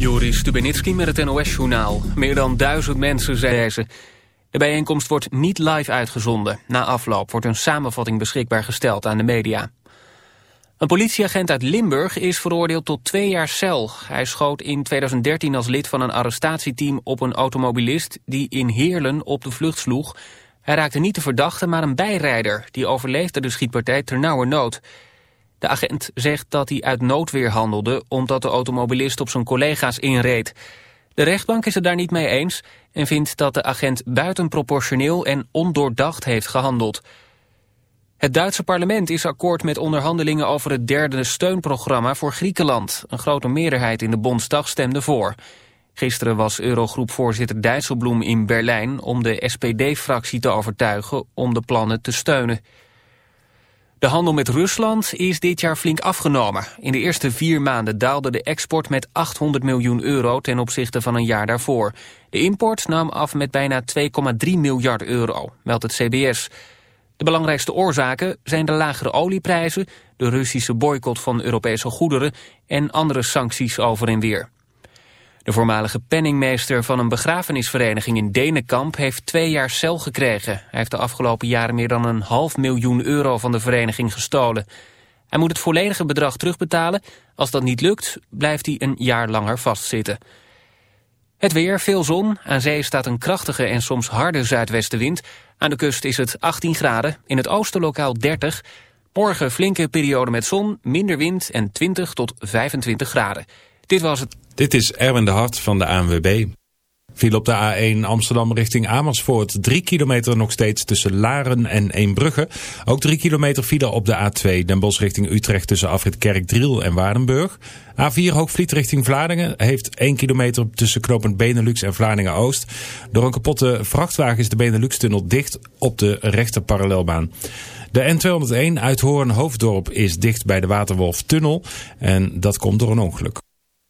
Joris Stubenitski met het NOS-journaal. Meer dan duizend mensen zijn deze. De bijeenkomst wordt niet live uitgezonden. Na afloop wordt een samenvatting beschikbaar gesteld aan de media. Een politieagent uit Limburg is veroordeeld tot twee jaar cel. Hij schoot in 2013 als lid van een arrestatieteam op een automobilist... die in Heerlen op de vlucht sloeg. Hij raakte niet de verdachte, maar een bijrijder. Die overleefde de schietpartij ternauwernood. nood. De agent zegt dat hij uit noodweer handelde... omdat de automobilist op zijn collega's inreed. De rechtbank is het daar niet mee eens... en vindt dat de agent buitenproportioneel en ondoordacht heeft gehandeld. Het Duitse parlement is akkoord met onderhandelingen over het derde steunprogramma voor Griekenland. Een grote meerderheid in de Bondsdag stemde voor. Gisteren was Eurogroepvoorzitter Dijsselbloem in Berlijn om de SPD-fractie te overtuigen om de plannen te steunen. De handel met Rusland is dit jaar flink afgenomen. In de eerste vier maanden daalde de export met 800 miljoen euro ten opzichte van een jaar daarvoor. De import nam af met bijna 2,3 miljard euro, meldt het CBS. De belangrijkste oorzaken zijn de lagere olieprijzen, de Russische boycott van Europese goederen en andere sancties over en weer. De voormalige penningmeester van een begrafenisvereniging in Denenkamp heeft twee jaar cel gekregen. Hij heeft de afgelopen jaren meer dan een half miljoen euro van de vereniging gestolen. Hij moet het volledige bedrag terugbetalen. Als dat niet lukt, blijft hij een jaar langer vastzitten. Het weer, veel zon. Aan zee staat een krachtige en soms harde zuidwestenwind. Aan de kust is het 18 graden, in het oosten lokaal 30. Morgen flinke periode met zon, minder wind en 20 tot 25 graden. Dit was het. Dit is Erwin de Hart van de ANWB. Viel op de A1 Amsterdam richting Amersfoort. 3 kilometer nog steeds tussen Laren en Eembrugge. Ook 3 kilometer file op de A2 Den Bosch richting Utrecht tussen afrit Kerkdriel en Waardenburg. A4 Hoogvliet richting Vlaardingen heeft 1 kilometer tussen knooppunt Benelux en Vlaardingen-Oost. Door een kapotte vrachtwagen is de Benelux-tunnel dicht op de rechte parallelbaan. De N201 uit Hoorn-Hoofddorp is dicht bij de Waterwolf-tunnel en dat komt door een ongeluk.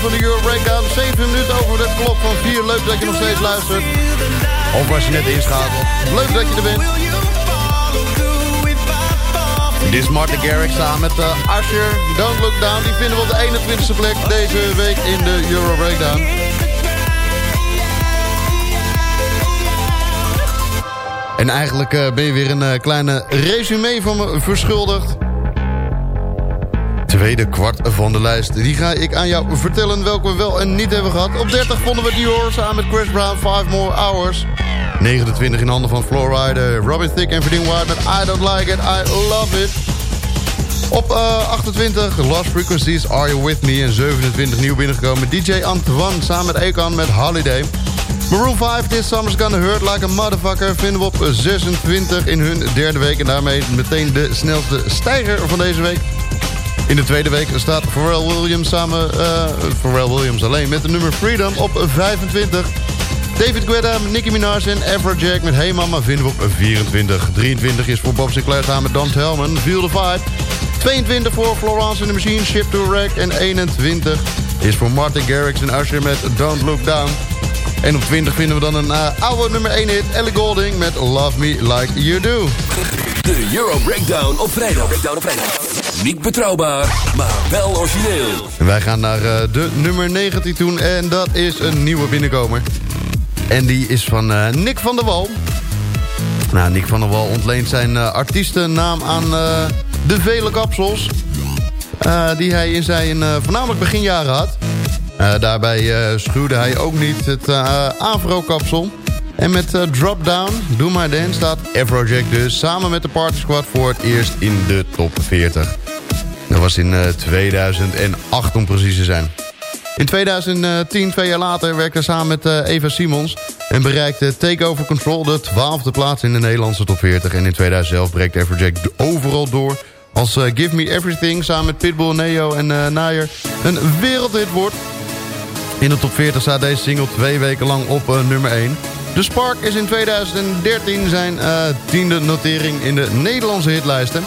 Van de Euro Breakdown. 7 minuten over de klok van 4. Leuk dat je nog steeds luistert. Of was je net inschakelt. Leuk dat je er bent. Dit is Martin Garrix samen met uh, Usher. Don't Look Down. Die vinden we op de 21ste plek deze week in de Euro Breakdown. En eigenlijk uh, ben je weer een uh, kleine resume van me verschuldigd. Tweede kwart van de lijst. Die ga ik aan jou vertellen welke we wel en niet hebben gehad. Op 30 vonden we Dior samen met Chris Brown, 5 More Hours. 29 in handen van Flowrider, Robin Thicke en Verdien White met I Don't Like It, I Love It. Op uh, 28 Lost Frequencies, Are You With Me. En 27 nieuw binnengekomen DJ Antoine samen met Akon met Holiday. Maroon 5, This Summer's Gonna Hurt Like a Motherfucker... vinden we op 26 in hun derde week. En daarmee meteen de snelste stijger van deze week. In de tweede week staat Pharrell Williams samen... Uh, Pharrell Williams alleen met de nummer Freedom op 25... David Guetta, Nicki Minaj en Afrojack met Hey Mama vinden we op 24. 23 is voor Bob Sinclair samen met Don Hellman, Feel the Vibe. 22 voor Florence in the Machine, Ship to Wreck. En 21 is voor Martin Garrix en Usher met Don't Look Down. En op 20 vinden we dan een uh, oude nummer 1 hit, Ellie Golding met Love Me Like You Do. De Euro Breakdown op vrijdag. Breakdown op. Niet betrouwbaar, maar wel origineel. Wij gaan naar uh, de nummer 19 toe en dat is een nieuwe binnenkomer. En die is van uh, Nick van der Wal. Nou, Nick van der Wal ontleent zijn uh, artiestennaam aan de vele kapsels... die hij in zijn voornamelijk beginjaren had. daarbij schuwde hij ook niet het Afro-kapsel. En met Drop Down, Do My Dance staat Afrojack dus... samen met de Party Squad voor het eerst in de top 40. Dat was in 2008 om precies te zijn. In 2010, twee jaar later, werkte hij samen met uh, Eva Simons... en bereikte Takeover Control de twaalfde plaats in de Nederlandse top 40. En in 2011 breekt Everjack overal door... als uh, Give Me Everything samen met Pitbull, Neo en Nair een wereldhit wordt. In de top 40 staat deze single twee weken lang op nummer 1. The Spark is in 2013 zijn tiende notering in de Nederlandse hitlijsten...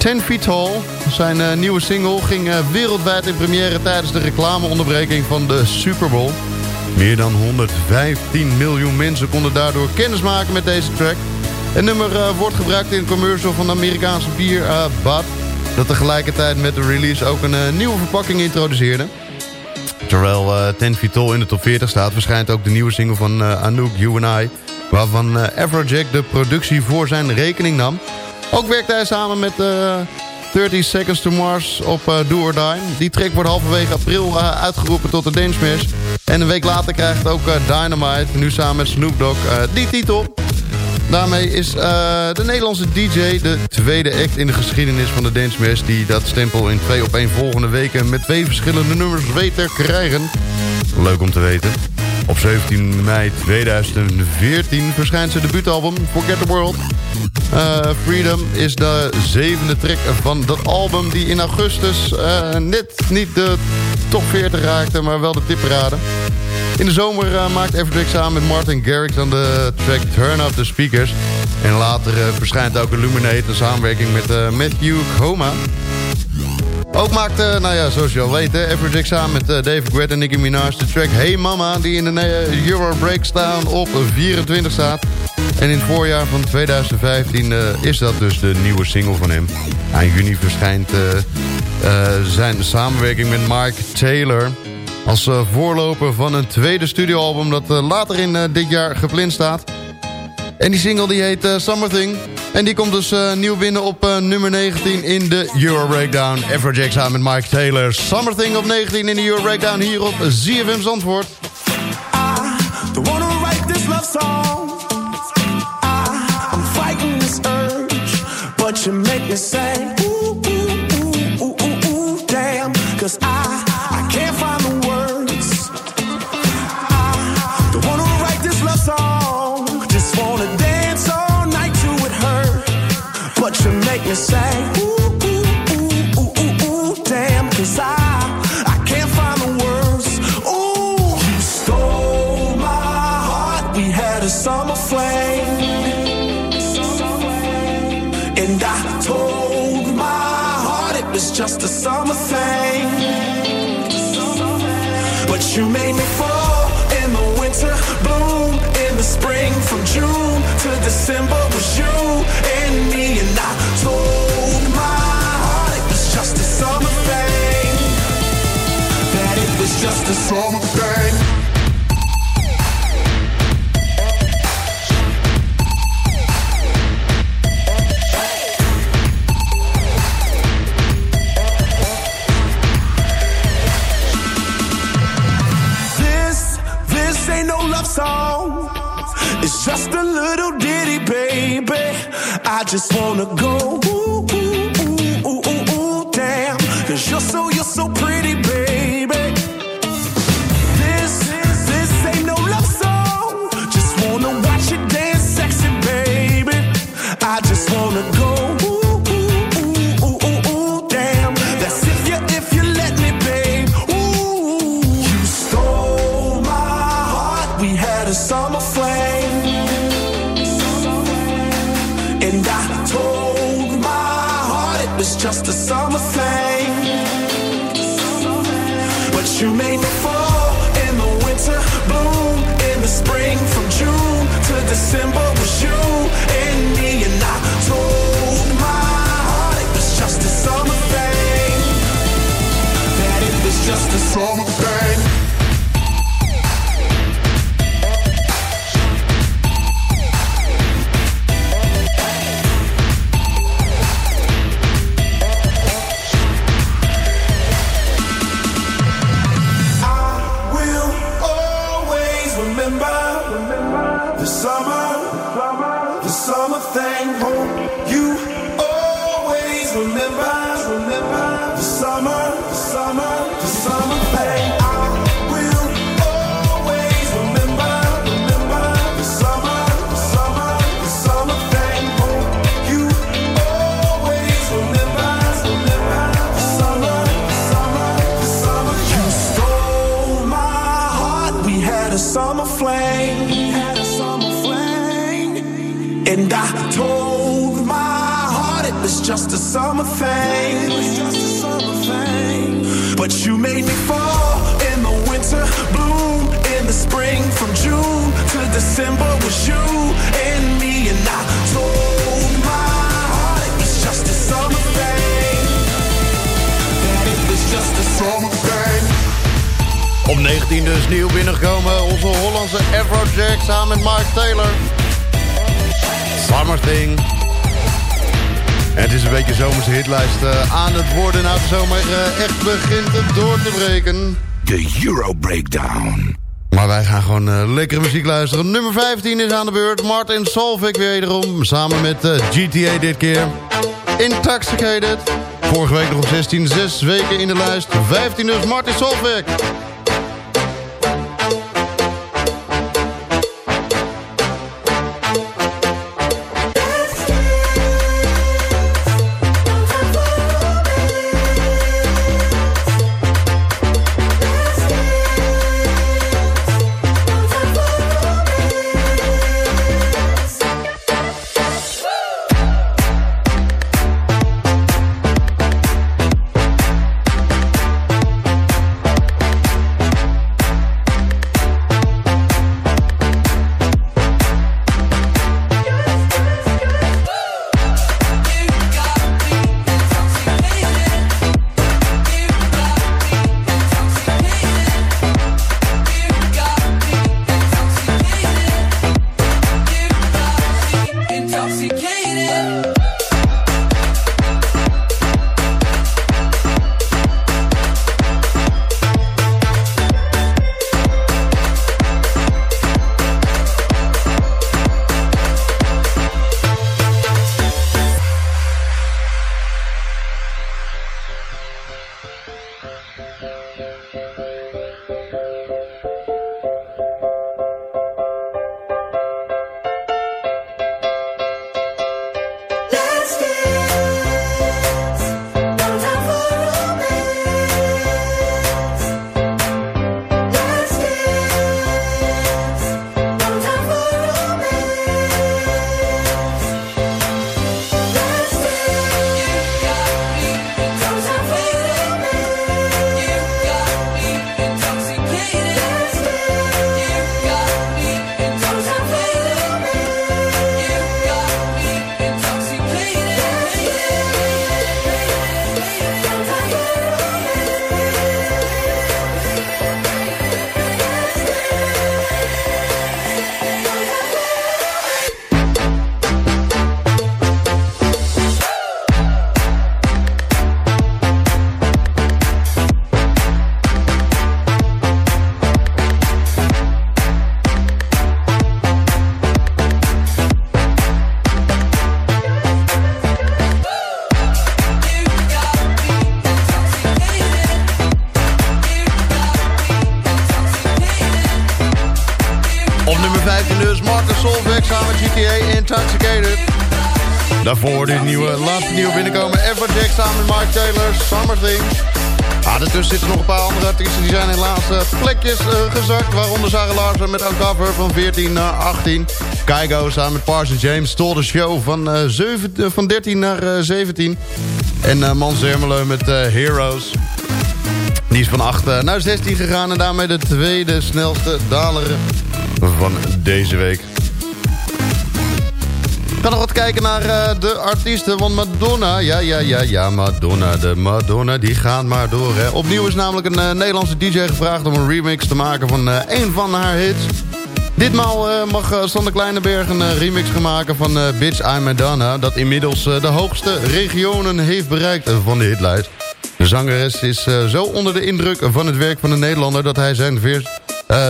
10 Feet Tall, zijn uh, nieuwe single, ging uh, wereldwijd in première tijdens de reclameonderbreking van de Super Bowl. Meer dan 115 miljoen mensen konden daardoor kennis maken met deze track. Het nummer uh, wordt gebruikt in een commercial van de Amerikaanse bier Bud... dat tegelijkertijd met de release ook een nieuwe verpakking introduceerde. Terwijl 10 Feet Tall in de top 40 staat... verschijnt ook de nieuwe single van Anouk, You and I... waarvan Afrojack de productie voor zijn rekening nam... Ook werkte hij samen met uh, 30 Seconds to Mars op uh, Do Die. Track wordt halverwege april uh, uitgeroepen tot de Dance Smash. En een week later krijgt ook Dynamite, nu samen met Snoop Dogg, die titel. Daarmee is de Nederlandse DJ de tweede act in de geschiedenis van de Dance Smash... die dat stempel in twee op één volgende weken met twee verschillende nummers weet te krijgen. Leuk om te weten. Op 17 mei 2014 verschijnt zijn debuutalbum Forget the World... Uh, Freedom is de zevende track van dat album die in augustus uh, net niet de top 40 raakte, maar wel de tipparade. In de zomer uh, maakt Everdrake samen met Martin Garrix dan de track Turn Up The Speakers. En later verschijnt ook Illuminate, een samenwerking met Matthew Coma. Ook maakte, nou ja, zoals je al weet, Everdrake samen met David Guetta en Nicki Minaj de track Hey Mama, die in de Euro Break staan op 24 staat. En in het voorjaar van 2015 uh, is dat dus de nieuwe single van hem. Aan juni verschijnt zijn samenwerking met Mike Taylor... als voorloper van een tweede studioalbum dat later in dit jaar gepland staat. En die single die heet Summer Thing. En die komt dus nieuw binnen op nummer 19 in de Euro Breakdown. Everjack samen met Mike Taylor. Summer Thing op 19 in de Euro Breakdown hier op ZFM Zandvoort. I say, ooh, ooh, ooh, ooh, ooh, ooh, I, I can't find the words. You stole my heart, we had a summer flame. And I told my heart it was just a summer thing. But you made me fall in the winter, bloom in the spring, from June to December. just wanna go. December was you zomerse hitlijst eh, aan het worden. Nou, de zomer eh, echt begint het door te breken. De Euro Breakdown. Maar wij gaan gewoon eh, lekkere muziek luisteren. Nummer 15 is aan de beurt. Martin Solvik weer wederom. Samen met GTA dit keer. Intoxicated. Vorige week nog op 16. Zes weken in de lijst. 15 dus Martin Solvik. Ah, daartussen zitten nog een paar andere artiesten. Die zijn helaas plekjes uh, gezakt. Waaronder Sarah Larsen met Uncover van 14 naar 18. Kygo samen met Parson James stole de show van, uh, 7, van 13 naar 17. En uh, Mans met Heroes. Die is van 8 naar 16 gegaan. En daarmee de tweede snelste daler van deze week. Kijken naar uh, de artiesten, want Madonna... Ja, ja, ja, ja, Madonna, de Madonna, die gaan maar door. Hè. Opnieuw is namelijk een uh, Nederlandse DJ gevraagd... om een remix te maken van uh, een van haar hits. Ditmaal mag Sander Kleineberg een remix gaan maken van Bitch I'm Madonna... dat inmiddels de hoogste regionen heeft bereikt van de hitlijst. De zangeres is zo onder de indruk van het werk van de Nederlander... dat hij zijn, vers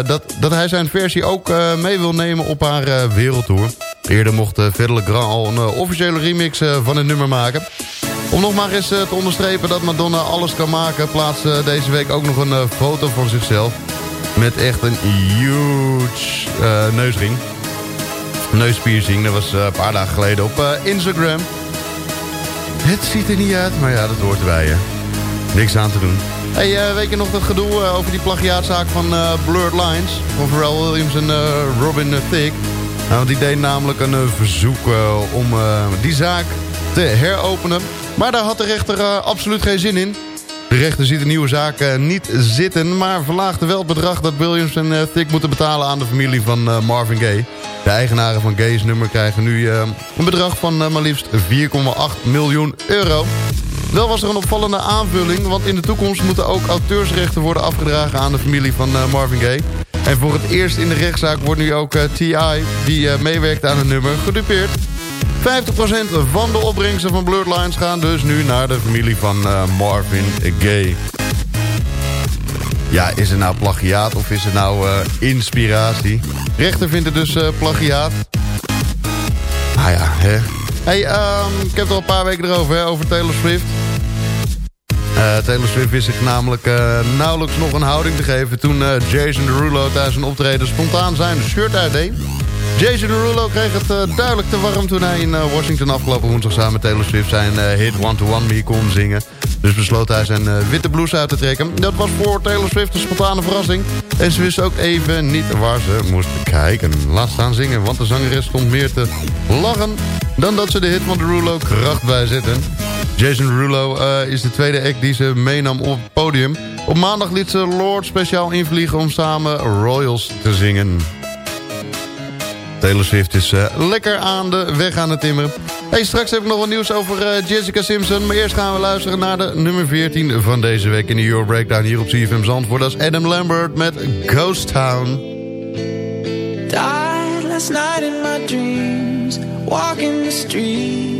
dat, dat hij zijn versie ook mee wil nemen op haar wereldtour... Eerder mocht uh, Grand al een uh, officiële remix uh, van het nummer maken. Om nog maar eens te onderstrepen dat Madonna alles kan maken... plaatste deze week ook nog een foto van zichzelf... met echt een huge neusring. Neuspiercing, dat was een paar dagen geleden op Instagram. Het ziet er niet uit, maar ja, dat hoort erbij. Niks aan te doen. Hey, weet je nog dat gedoe over die plagiaatzaak van Blurred Lines... van Pharrell Williams en Robin Thicke... Nou, die deed namelijk een uh, verzoek uh, om uh, die zaak te heropenen. Maar daar had de rechter absoluut geen zin in. De rechter ziet de nieuwe zaak niet zitten... maar verlaagde wel het bedrag dat Williams en Thick moeten betalen... aan de familie van Marvin Gaye. De eigenaren van Gaye's nummer krijgen nu een bedrag van maar liefst 4,8 miljoen euro. Wel was er een opvallende aanvulling... want in de toekomst moeten ook auteursrechten worden afgedragen... aan de familie van Marvin Gaye... En voor het eerst in de rechtszaak wordt nu ook uh, T.I., die uh, meewerkt aan het nummer, gedupeerd. 50% van de opbrengsten van Blurred Lines gaan dus nu naar de familie van uh, Marvin Gaye. Ja, is het nou plagiaat of is het nou inspiratie? Rechter vindt het dus plagiaat. Nou ja, hè. Hey, um, ik heb het al een paar weken erover, hè, over Taylor Swift. Uh, Taylor Swift wist zich namelijk uh, nauwelijks nog een houding te geven... toen uh, Jason Derulo tijdens een optreden spontaan zijn shirt uitdeed. Jason Derulo kreeg het duidelijk te warm toen hij in Washington afgelopen woensdag... samen met Taylor Swift zijn hit One to One Me kon zingen. Dus besloot hij zijn witte blouse uit te trekken. Dat was voor Taylor Swift een spontane verrassing. En ze wist ook even niet waar ze moest kijken. Laat staan zingen, want de zangeres stond meer te lachen... dan dat ze de hit van Derulo kracht bijzetten. Jason Rulo uh, is de tweede act die ze meenam op het podium. Op maandag liet ze Lord speciaal invliegen om samen Royals te zingen. Taylor Swift is uh, lekker aan de weg aan het timmeren. Hey, straks heb ik nog wat nieuws over uh, Jessica Simpson. Maar eerst gaan we luisteren naar de nummer 14 van deze week in de Euro Breakdown hier op CFM Zandvoort. Dat is Adam Lambert met Ghost Town. Died last night in my dreams, walking the streets.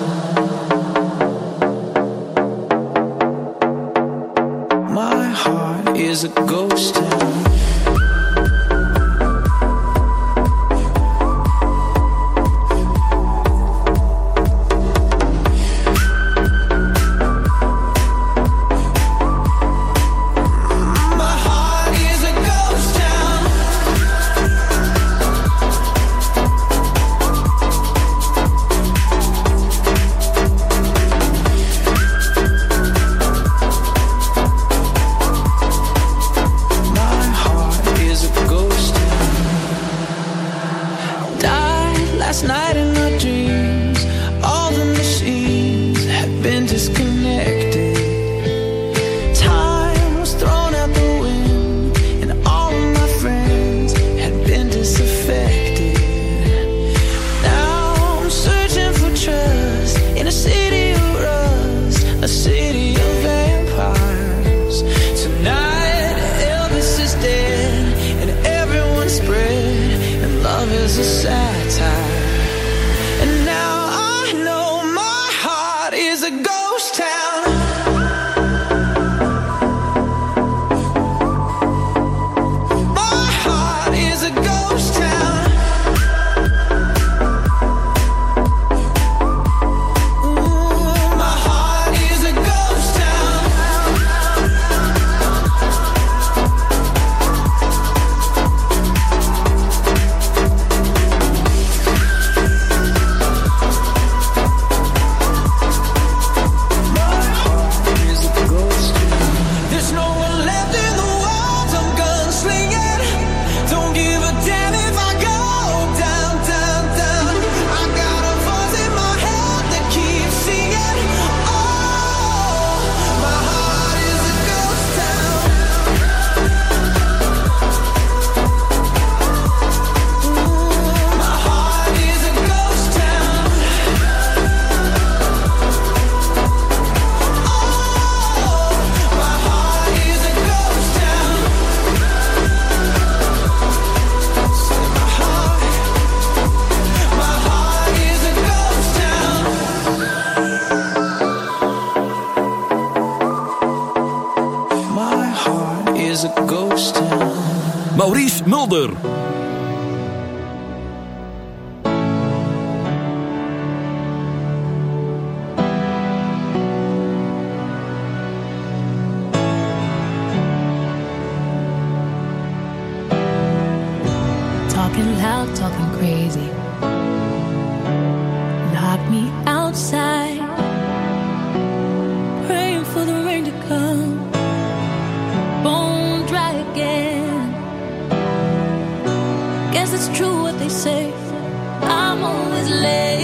Talking loud, talking crazy. Lock me outside. Praying for the rain to come. Bone dry again. Guess it's true what they say. I'm always late.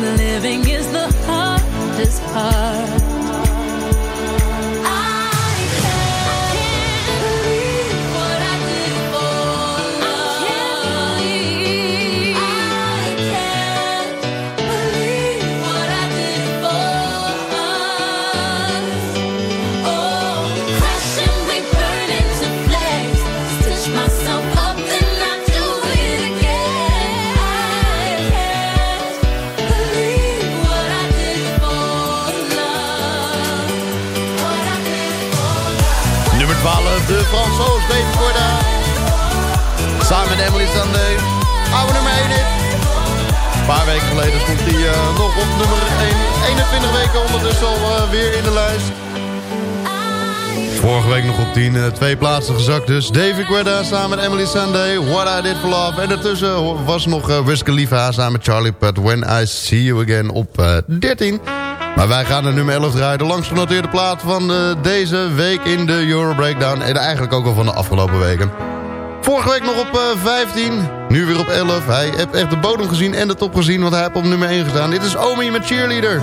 When living is the hardest part. Oude nummer 1 hit. Een paar weken geleden stond hij eh, nog op nummer 1. 21 weken ondertussen al eh, weer in de lijst. Vorige week nog op 10, eh, twee plaatsen gezakt dus. David Guetta samen met Emily Sunday, What I Did For Love. En daartussen was nog uh, Wiz samen met Charlie Puth, When I See You Again op eh, 13. Maar wij gaan de nummer 11 draaien. De langst genoteerde plaat van deze week in de Euro Breakdown. En eigenlijk ook al van de afgelopen weken. Vorige week nog op eh, 15, nu weer op 11. Hij heeft echt de bodem gezien en de top gezien, want hij heeft op nummer 1 gestaan. Dit is Omi met Cheerleader.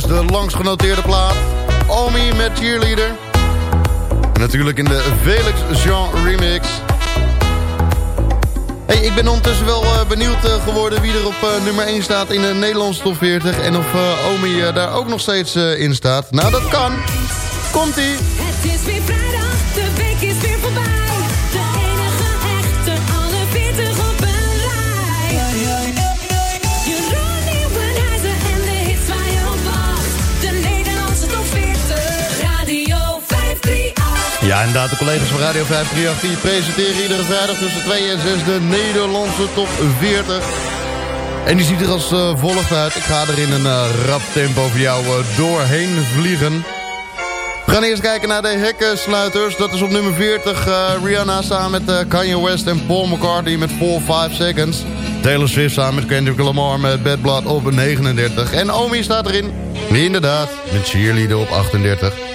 Dus de langst genoteerde plaat. Omi met Cheerleader. Natuurlijk in de Felix Jean remix. Hey, ik ben ondertussen wel eh, benieuwd eh, geworden wie er op eh, nummer 1 staat in de Nederlandse top 40. En of Omi daar ook nog steeds in staat. Nou, dat kan. Komt-ie. Het is weer vrijdag, de week is weer. Ja, inderdaad, de collega's van Radio 538 die presenteren iedere vrijdag tussen 2 en 6 de Nederlandse top 40. En die ziet er als eh, volgt uit. Ik ga er in een eh, rap tempo voor jou eh, doorheen vliegen. We gaan eerst kijken naar de hekkensluiters. Dat is op nummer 40 eh, Rihanna samen met Kanye West en Paul McCartney met 4-5 Seconds. Taylor Swift samen met Kendrick Lamar met Bad Blood op 39. En Omi staat erin. Inderdaad, met Cheerleader op 38.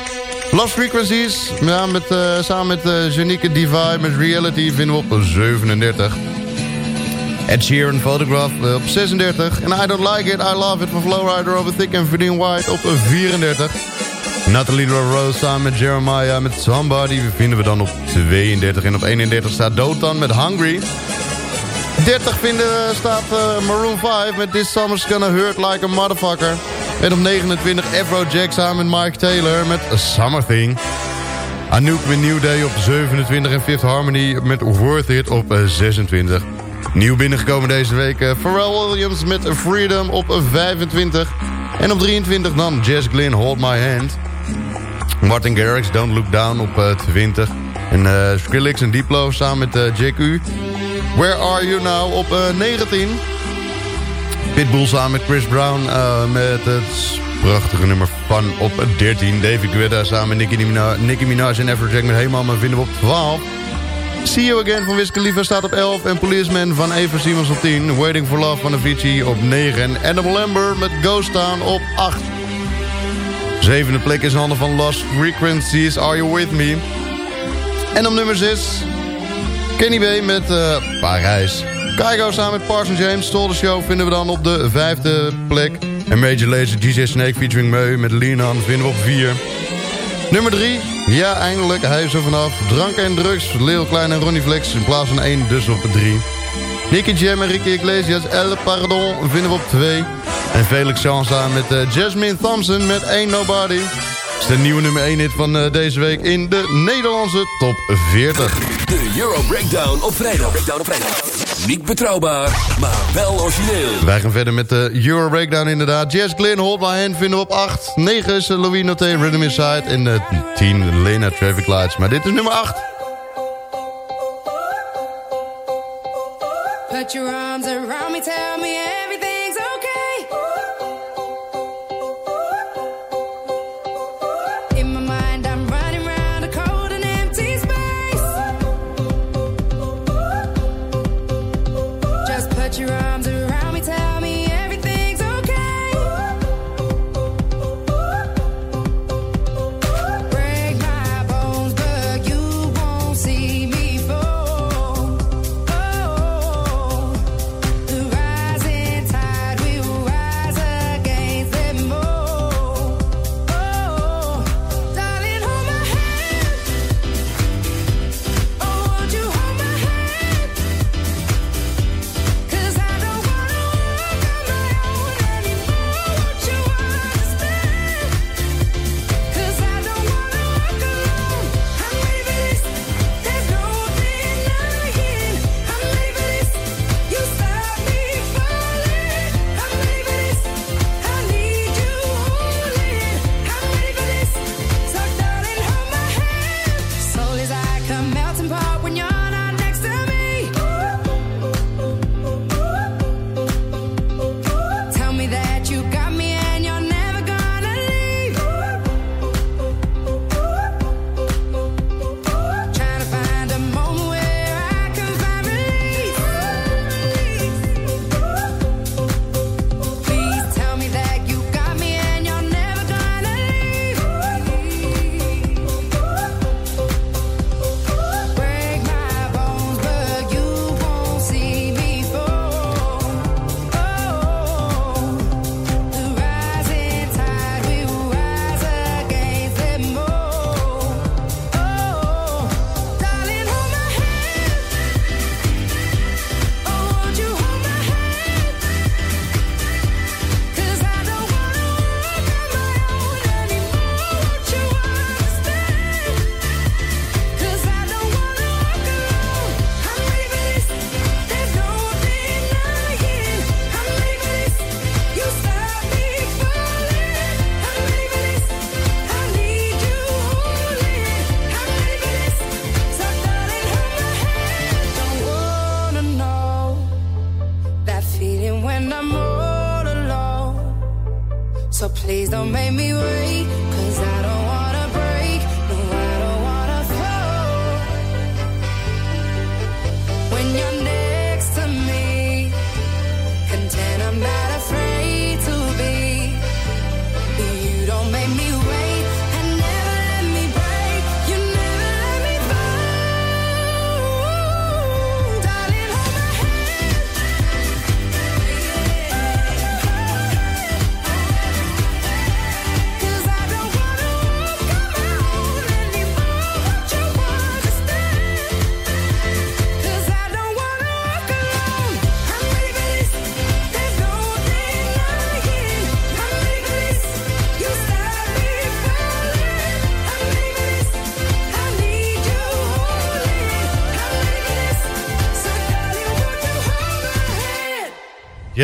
Lost Frequencies, ja, met, eh, samen met uh, Janique Divine met Reality vinden we op 37. Ed Sheeran Photograph eh, op 36. En I Don't Like It, I Love It van Flowrider over Thick and Verdine White op 34. Natalie Rose samen met Jeremiah met Somebody vinden we dan op 32. En op 31 staat Dotan met Hungry. 30 vinden, staat eh, Maroon 5 met This Summer's Gonna Hurt Like a Motherfucker. En op 29 Afrojack samen met Mike Taylor met A Summer Thing. Anouk met New Day op 27 en Fifth Harmony met Worth It op eh, 26. Nieuw binnengekomen deze week eh, Pharrell Williams met Freedom op eh, 25. En op 23 dan Jess Glynn Hold My Hand. Martin Garrix Don't Look Down op eh, 20. En eh, Skrillex en Diplo samen met eh, JQ. Where Are You Now op eh, 19. Pitbull samen met Chris Brown eh, met het prachtige nummer Fun op 13. David Guetta samen met Nicki Minaj, Nicki Minaj en Afrojack met Hey Mama vinden we op 12. See You Again van Wiz staat op 11. En Policeman van Eva Simons op 10. Waiting for Love van Avicii op 9. En Adam Lambert met Ghost Town op 8. Zevende plek is in handen van Lost Frequencies. Are You With Me? En op nummer 6... Kenny B met eh, Parijs. Kygo samen met Parson James. Stole the Show vinden we dan op de vijfde plek. En Major Lazer DJ Snake featuring Meu met Lean On vinden we op 4. Nummer 3. Ja, eindelijk. Hij is er vanaf. Drank en drugs. Leo Klein en Ronnie Flex in plaats van 1, dus op 3. Nicky Jam en Ricky Iglesias, El Pardon vinden we op 2. En Felix Sansa met eh, Jasmine Thompson met Ain't Nobody. Dat is de nieuwe nummer 1 hit van eh, deze week in de Nederlandse top 40. De Euro Breakdown op vrijdag. Breakdown op vrijdag. Niet betrouwbaar, maar wel origineel. Wij gaan verder met de Euro Breakdown inderdaad. Jess Glynn, Hold My Hand vinden we op 8. 9 is Louis Noté, Rhythm Inside. En eh, 10 Lena Traffic Lights. Maar dit is nummer 8. Put your arms around me, tell me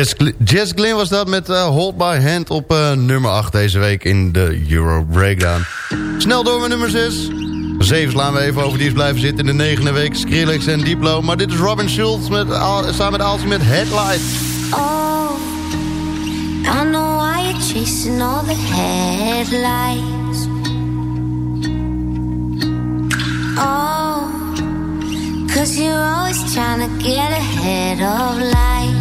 Jess, Gl- Jess Glynn was dat met eh, Hold My Hand op eh, nummer 8 deze week in de Euro Breakdown. Snel door met nummer 6. 7 slaan we even over, die is blijven zitten in de negende week. Skrillex en Diplo. Maar dit is Robin Schultz met, samen met Aalsje met Headlights. Oh, I know why you're chasing all the headlights. Oh, cause you're always trying to get ahead of life.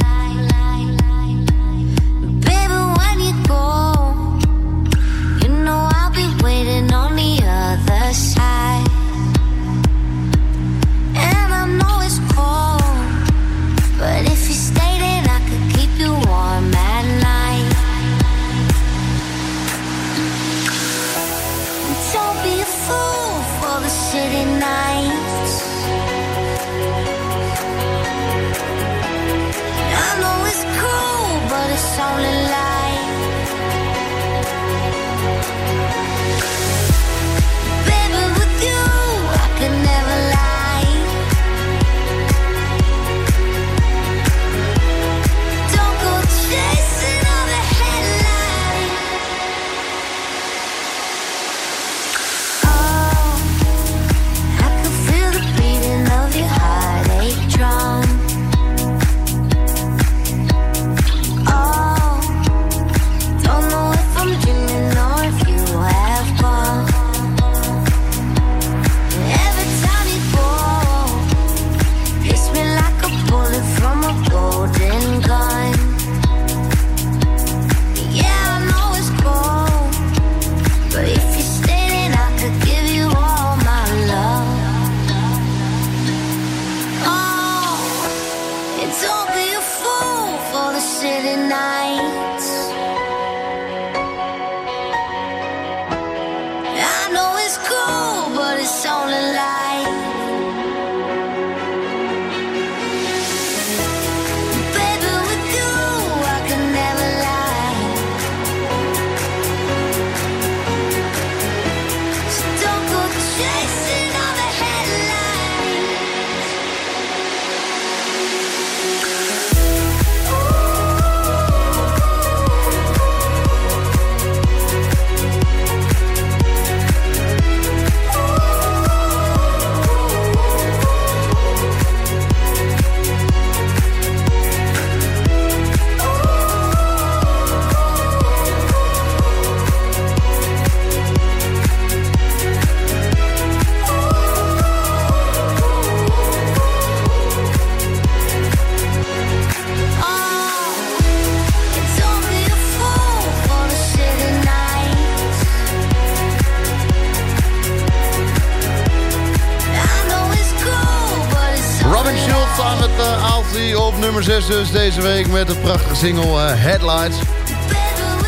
Deze week met de prachtige single eh, Headlights.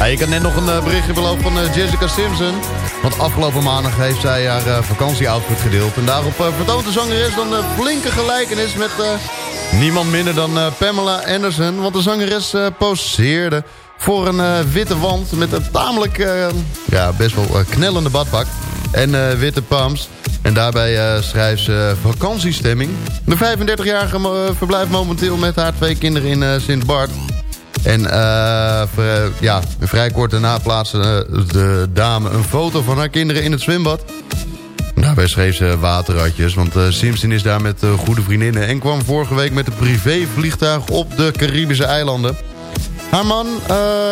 Ja, je kan net nog een eh, berichtje beloven van eh, Jessica Simpson. Want afgelopen maandag heeft zij haar eh, vakantieoutfit gedeeld. En daarop vertoont de zangeres dan een flinke gelijkenis met niemand minder dan Pamela Anderson. Want de zangeres poseerde voor een witte wand met een tamelijk, ja, best wel knellende badpak. En witte pumps. Daarbij eh, schrijft ze vakantiestemming. De 35-jarige mo- eh, verblijft momenteel met haar twee kinderen in eh, Sint-Bart. En ja, vrij kort daarna plaatste de dame een foto van haar kinderen in het zwembad. Daarbij schreef ze waterratjes, want Simpson is daar met goede vriendinnen... en kwam vorige week met een privévliegtuig op de Caribische eilanden. Haar man,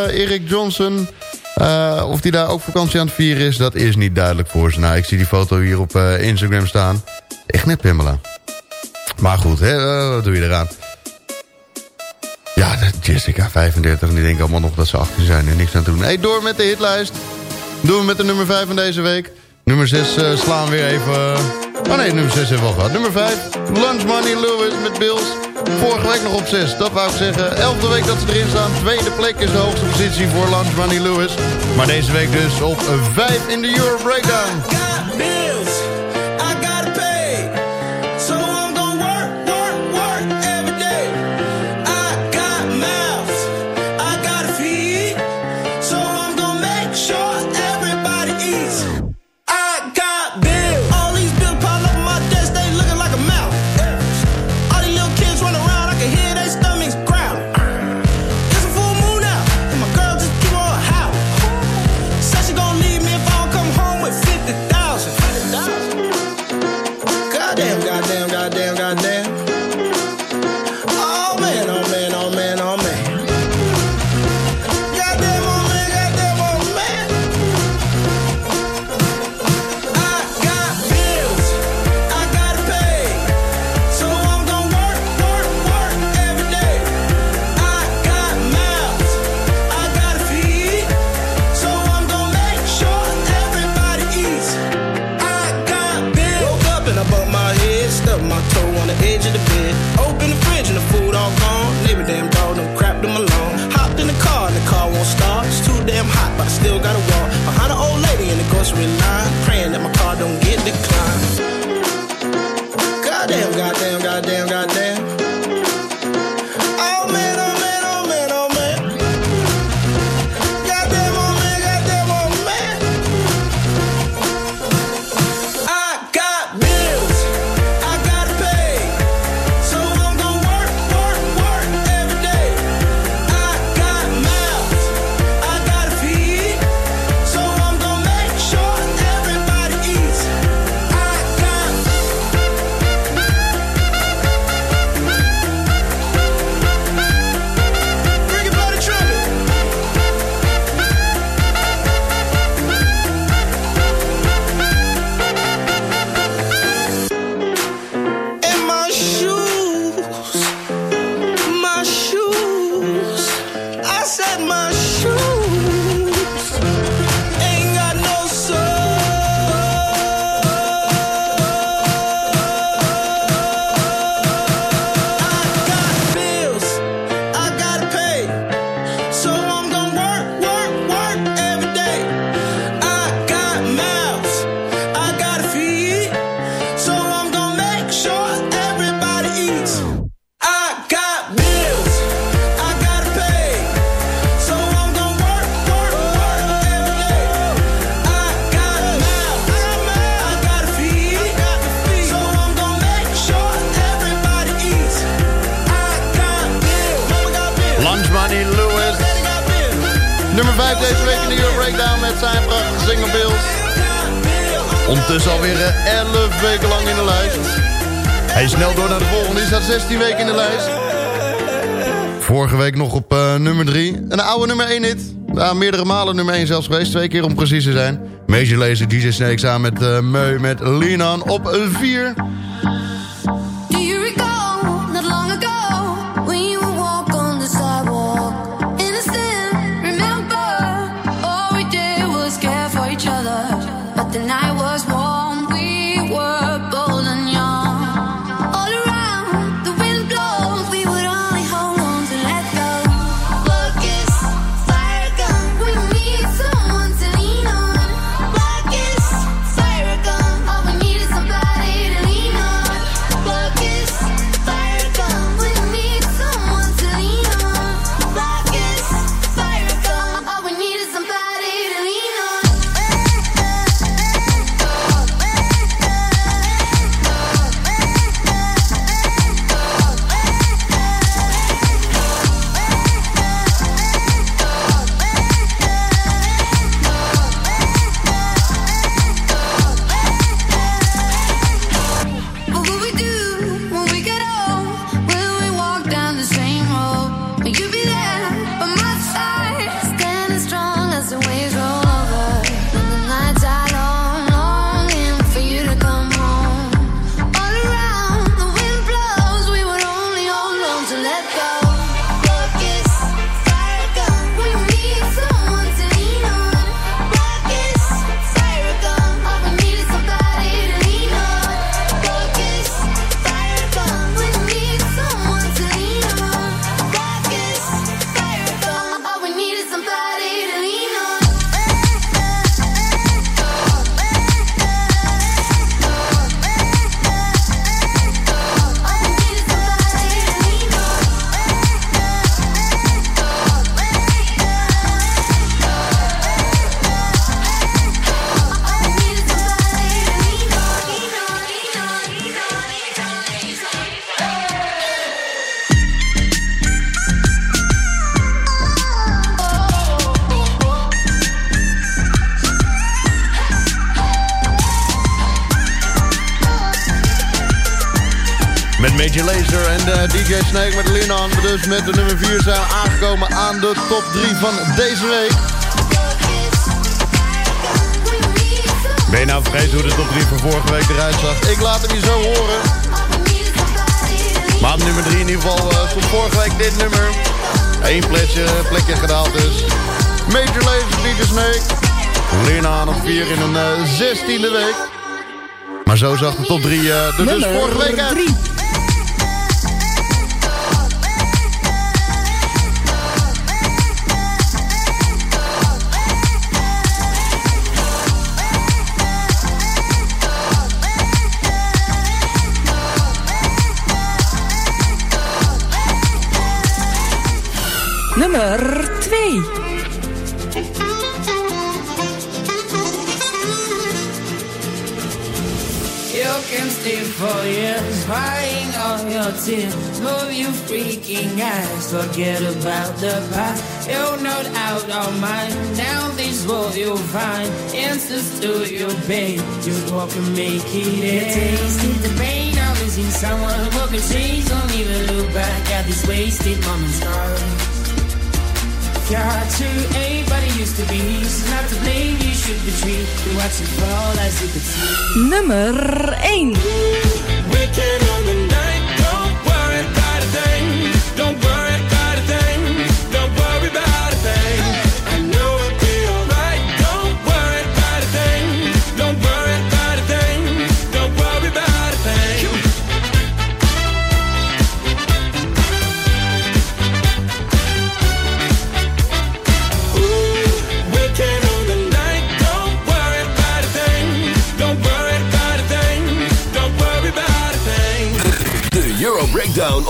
Erik Johnson, eh, of die daar ook vakantie aan het vieren is... dat is niet duidelijk voor ze. Nou, ik zie die foto hier op eh, Instagram staan. Echt net Pamela. Maar goed, hè, eh, wat doe je eraan? Ja, Jessica 35, en die denken allemaal nog dat ze 18 zijn en niks aan het doen. Hey, door met de hitlijst. Doen we met de nummer 5 van deze week. Nummer 6 eh, slaan we weer even... Oh nee, nummer 6 hebben we al gehad. Nummer 5, Lunch Money Lewis met Bills. Vorige week nog op 6, dat wou ik zeggen. Elfde week dat ze erin staan. Tweede plek is de hoogste positie voor Lunch Money Lewis. Maar deze week dus op 5 in de Euro Breakdown. Meerdere malen nummer 1 zelfs geweest. Twee keer om precies te zijn. Major Lazer, DJ Snake samen met uh, Meu met Linan op 4. Major Lazer en de DJ Snake met Linan. We dus met de nummer 4 zijn aangekomen aan de top 3 van deze week. Ben je nou vergeten hoe de top 3 van vorige week eruit zag? Ik laat hem je zo horen. Maar op nummer 3 in ieder geval uh, stond vorige week dit nummer. Eén plekje, plekje gedaald dus. Major Lazer, DJ Snake. Linan op 4 in een uh, 16e week. Maar zo zag de top 3 uh, er dus vorige week uit. Nummer 2. You can stay for years, crying all your tears. Move your freaking eyes, forget about the past. You're not out of mind. Down this road you'll find answers to your pain. You walk and make it end. Tasted the pain of losing someone who could change. Don't even look back at these wasted moments. Got to it used to be. So not to blame, you should be treated. You watch it fall as you could see. Nummer 1.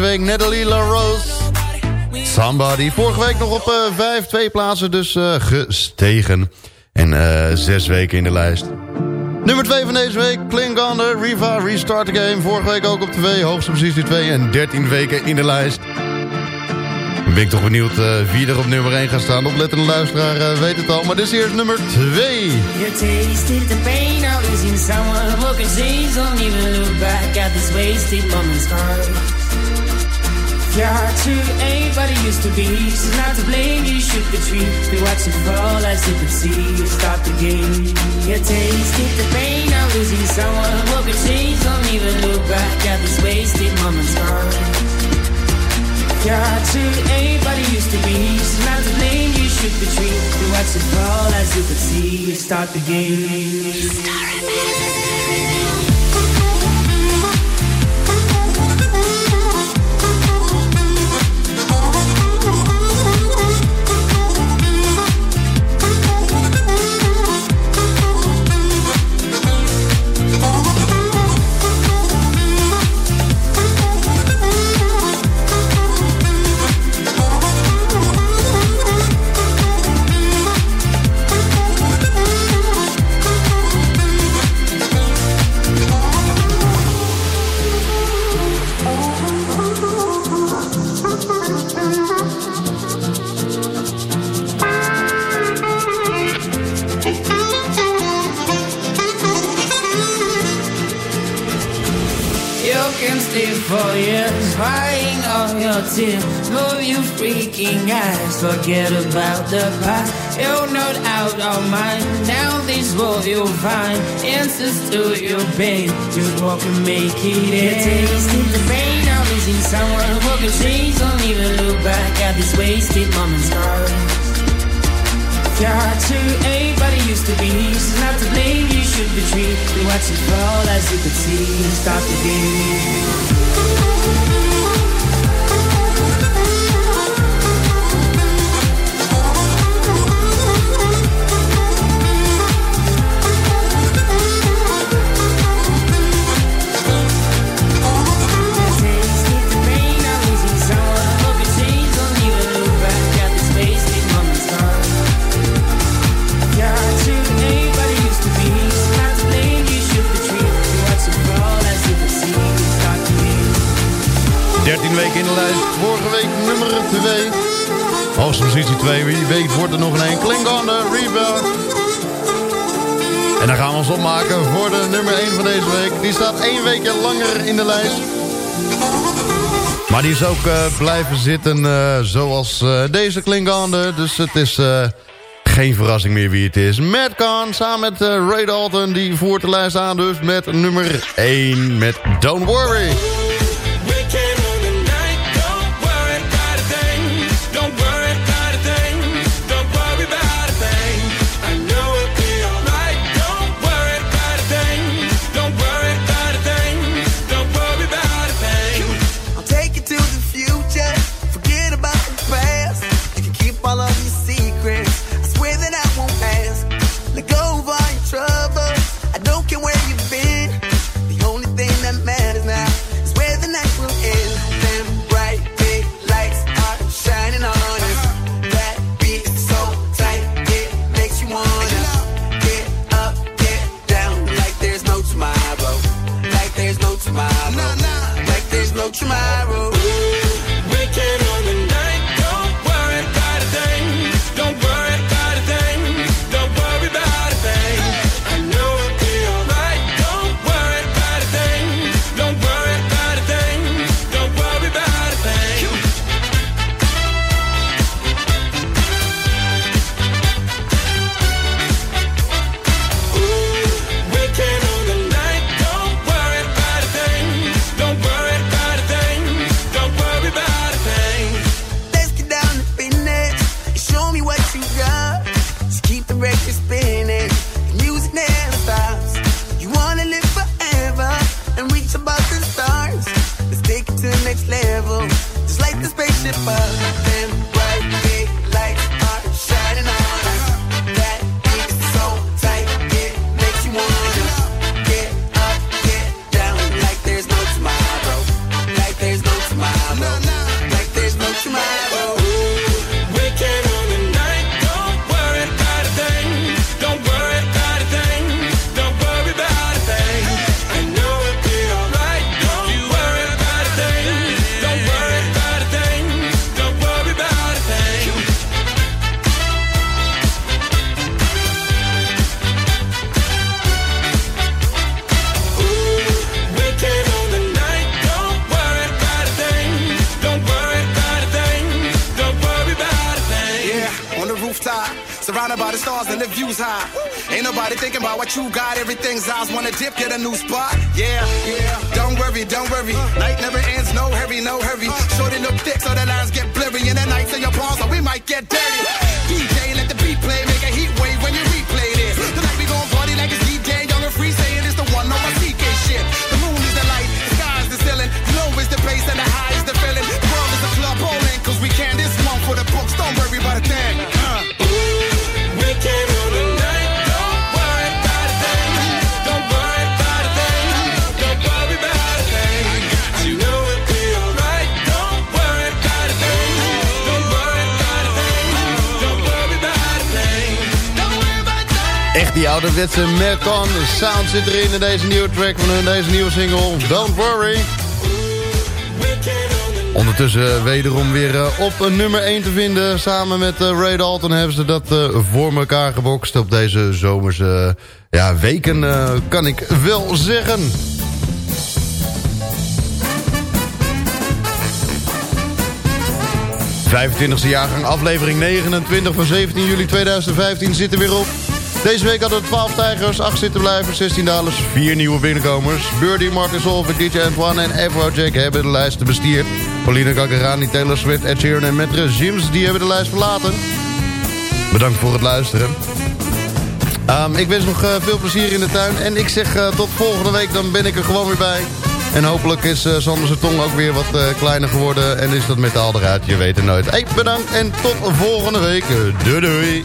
Week, Natalie LaRose. Somebody. Vorige week nog op eh 5, twee plaatsen, dus eh, gestegen. En eh zes weken in de lijst. Nummer 2 van deze week, Klingander, Riva, Restart the Game. Vorige week ook op 2, hoogste positie 2 en 13 weken in de lijst. Ben ik toch benieuwd wie er op nummer 1 gaat staan. Oplettende luisteraar weet het al, maar dit is eerst nummer 2. You tasted the pain of losing someone who can change. Don't even look back at this wasted moment's gone. Your heart to anybody used to be. She's not to blame, you should retreat. We watch it fall as you can see. You start the game. You tasted the pain of losing someone who can change. Don't even look back at this wasted moment's gone. Your heart to anybody used to be. She's not to blame, you should retreat. We watch it fall as you can see. You start the game. You forget about the past. You're not out of mind. Now this world you'll find answers to your pain. Just walk and make it end. Tasting the pain of losing someone who can change. Don't even look back at this wasted moment's gone. Your heart to anybody used to be. She's not to blame, you should retreat. We watch it fall as you could see. Stop the game. Opmaken voor de nummer 1 van deze week. Die staat één weekje langer in de lijst. Maar die is ook eh, blijven zitten eh, zoals eh, deze Klingander. Dus het is geen verrassing meer wie het is. Matt Kahn samen met Ray Dalton. Die voert de lijst aan dus met nummer 1 met Don't Worry. Ouderwetse Merton sound zit erin in deze nieuwe track van hun, deze nieuwe single. Don't worry. Ondertussen wederom weer eh, op nummer 1 te vinden. Samen met eh, Ray Dalton hebben ze dat eh, voor elkaar gebokst op deze zomerse ja, weken, eh, kan ik wel zeggen. ...25e jaargang, aflevering 29 van 17 juli 2015 zit er weer op. Deze week hadden we 12 tijgers, 8 zittenblijvers, 16 dalers, 4 nieuwe binnenkomers. Birdie, Marcus Olver, DJ Antoine en Afrojack hebben de lijst bestierd. Paulina Gagarani, Taylor Swift, Ed Sheeran en Metre Jims die hebben de lijst verlaten. Bedankt voor het luisteren. Ehm, ik wens nog eh, veel plezier in de tuin. En ik zeg eh, tot volgende week, dan ben ik er gewoon weer bij. En hopelijk is uh, Sander zijn tong ook weer wat kleiner geworden. En is dat metaal eruit, je weet het nooit. Hey, bedankt en tot volgende week. Doei doei.